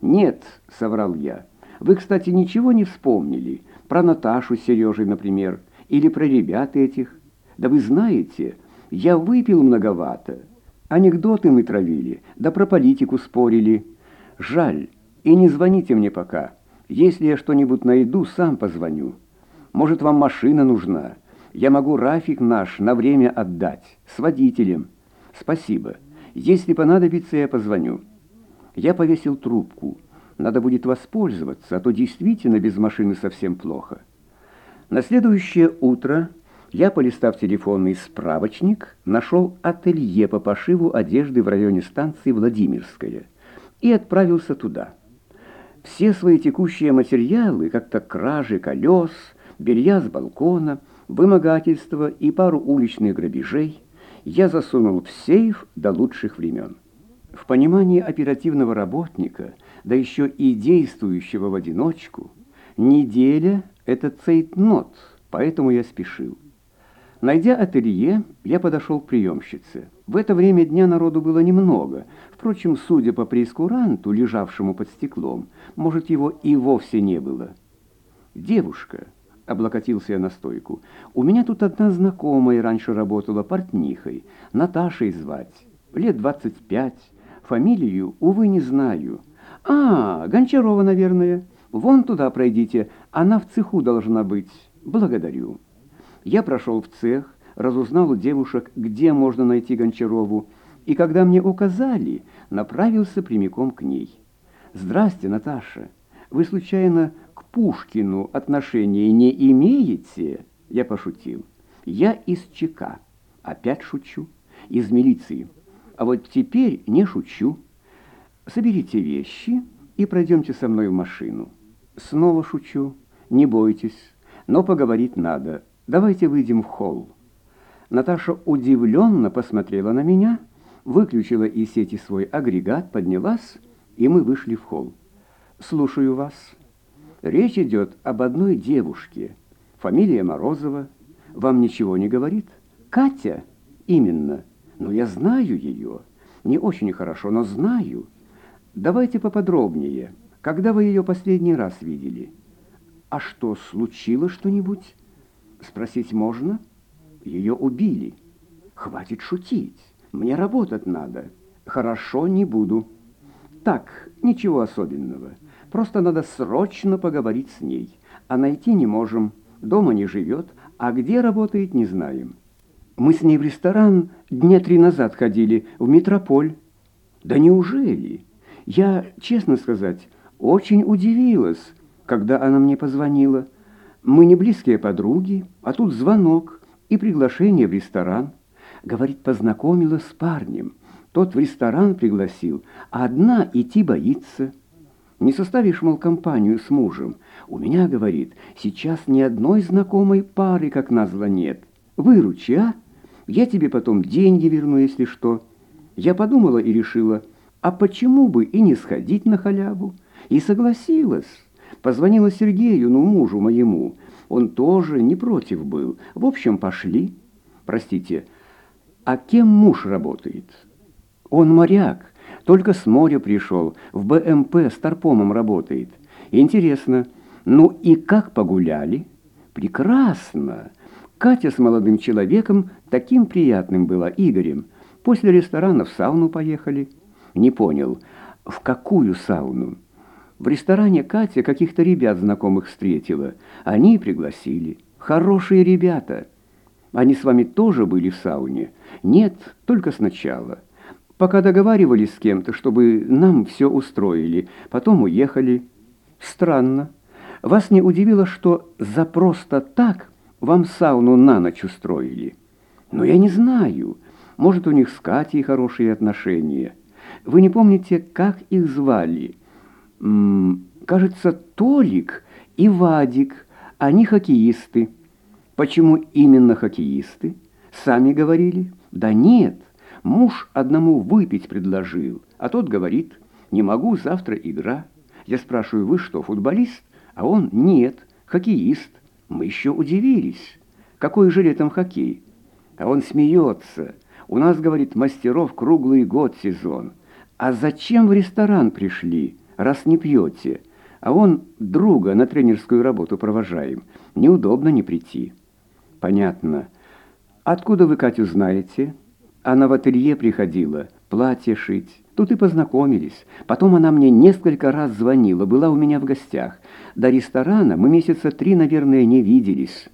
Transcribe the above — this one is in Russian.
«Нет», — соврал я. «Вы, кстати, ничего не вспомнили? Про Наташу с Сережей, например, или про ребят этих? Да вы знаете, я выпил многовато. Анекдоты мы травили, да про политику спорили. Жаль, и не звоните мне пока. Если я что-нибудь найду, сам позвоню. Может, вам машина нужна? Я могу Рафик наш на время отдать, с водителем. Спасибо. Если понадобится, я позвоню». Я повесил трубку. Надо будет воспользоваться, а то действительно без машины совсем плохо. На следующее утро я, полистав телефонный справочник, нашел ателье по пошиву одежды в районе станции Владимирская и отправился туда. Все свои текущие материалы, как-то кражи колес, белья с балкона, вымогательства и пару уличных грабежей, я засунул в сейф до лучших времен. В понимании оперативного работника, да еще и действующего в одиночку, неделя — это цейтнот, поэтому я спешил. Найдя ателье, я подошел к приемщице. В это время дня народу было немного. Впрочем, судя по прескуранту, лежавшему под стеклом, может, его и вовсе не было. «Девушка», — облокотился я на стойку, — «у меня тут одна знакомая раньше работала портнихой, Наташей звать, лет двадцать пять». Фамилию, увы, не знаю. А, Гончарова, наверное. Вон туда пройдите, она в цеху должна быть. Благодарю. Я прошел в цех, разузнал у девушек, где можно найти Гончарову, и когда мне указали, направился прямиком к ней. «Здрасте, Наташа. Вы, случайно, к Пушкину отношения не имеете?» Я пошутил. «Я из ЧК. Опять шучу. Из милиции». А вот теперь не шучу. Соберите вещи и пройдемте со мной в машину. Снова шучу. Не бойтесь, но поговорить надо. Давайте выйдем в холл. Наташа удивленно посмотрела на меня, выключила из сети свой агрегат, поднялась, и мы вышли в холл. «Слушаю вас. Речь идет об одной девушке. Фамилия Морозова. Вам ничего не говорит? Катя? Именно. Но я знаю ее. Не очень хорошо, но знаю. Давайте поподробнее. Когда вы ее последний раз видели? А что, случилось что-нибудь? Спросить можно? Ее убили. Хватит шутить. Мне работать надо. Хорошо, не буду. Так, ничего особенного. Просто надо срочно поговорить с ней. А найти не можем. Дома не живет, а где работает, не знаем. Мы с ней в ресторан дня три назад ходили, в метрополь. Да неужели? Я, честно сказать, очень удивилась, когда она мне позвонила. Мы не близкие подруги, а тут звонок и приглашение в ресторан. Говорит, познакомилась с парнем. Тот в ресторан пригласил, а одна идти боится. Не составишь, мол, компанию с мужем. У меня, говорит, сейчас ни одной знакомой пары, как назло, нет. Выручи, а? Я тебе потом деньги верну, если что. Я подумала и решила, а почему бы и не сходить на халяву? И согласилась. Позвонила Сергею, ну, мужу моему. Он тоже не против был. В общем, пошли. Простите, а кем муж работает? Он моряк, только с моря пришел, в БМП с торпомом работает. Интересно, ну и как погуляли? Прекрасно. Катя с молодым человеком таким приятным была Игорем. После ресторана в сауну поехали. Не понял, в какую сауну? В ресторане Катя каких-то ребят знакомых встретила. Они пригласили. Хорошие ребята. Они с вами тоже были в сауне? Нет, только сначала. Пока договаривались с кем-то, чтобы нам все устроили. Потом уехали. Странно. Вас не удивило, что за просто так вам сауну на ночь устроили. Но я не знаю. Может, у них с Катей хорошие отношения. Вы не помните, как их звали? М -м, кажется, Толик и Вадик. Они хоккеисты. Почему именно хоккеисты? Сами говорили? Да нет. Муж одному выпить предложил, а тот говорит, не могу, завтра игра. Я спрашиваю, вы что, футболист? А он, нет, хоккеист. Мы еще удивились. Какой же летом хоккей? А он смеется. У нас, говорит, мастеров круглый год сезон. А зачем в ресторан пришли? раз не пьете, а он друга на тренерскую работу провожаем. Неудобно не прийти». «Понятно. Откуда вы Катю знаете?» «Она в ателье приходила, платье шить. Тут и познакомились. Потом она мне несколько раз звонила, была у меня в гостях. До ресторана мы месяца три, наверное, не виделись».